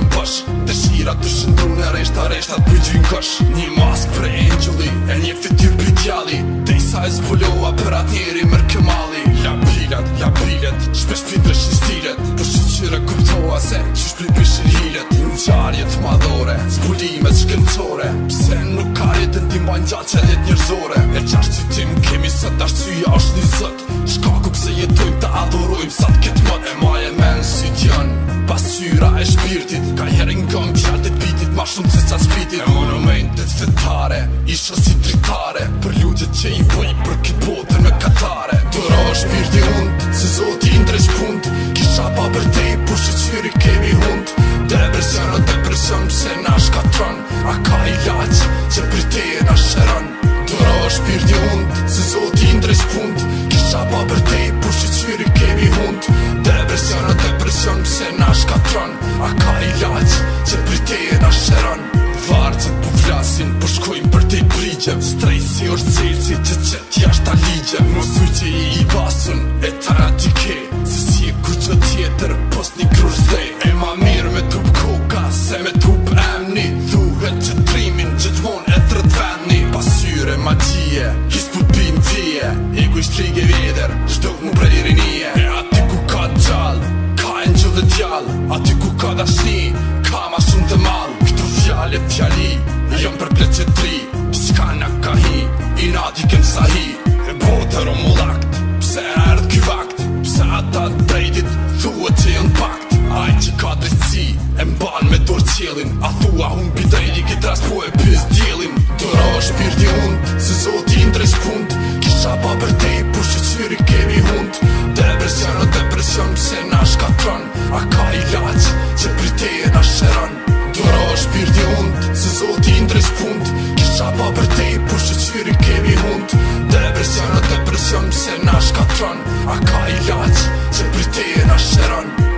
kem pësh Të shira të shëndru në resht të resht kësh Një mask për angeli e një fitur për gjalli Të i sajë zbuloha për atë njeri mërë këmali Ja pilat, ja pilat, shpesh për të stilet Për shi qërë kuptoha se që shpri për shi hilet Në qarjet madhore, zbulimet shkencore Pse nuk ka jetën ti mbajnë gjatë që jetë njërzore E qashtë që tim kemi së të ashtë syja është një zët Shka ku pëse jetojmë të adhorojmë sa të vetare Isha si tritare Për ljudje që i bëjnë për këtë botën me katare Të është mirë di hund Se zoti i ndrejsh kund Kisha pa për te i për që kemi hund Depresion o depresion Se nashka ka tron A ka i laq Që për te e nash kuj shtri ke vjeder Shtuk mu prej rinije E ati ku ka të gjall Ka e në dhe gjall Ati ku ka dashni, Ka ma shumë të mall Këtu fjall e fjalli Në për pleqë tri Shka në ka hi I në kem sa hi E botër o mullakt Pse e rëtë kjë vakt Pse ata të brejtit Thuë që jënë pakt Ajnë që ka të E mban me dorë qelin A thua hun për drejti Këtë rast po e pys djelin Të rosh pyrti hund Se zotin i ndrejsh sa pa për ti Por që qyri kemi hund Depresion o depresion pëse na shkatron A ka i laq që për ti e shëran Duro është pyrdi hund Se zoti ndrejs pund Kisha pa për ti Por që qyri kemi hund Depresion o depresion pëse na shkatron A ka i laq që për ti e shëran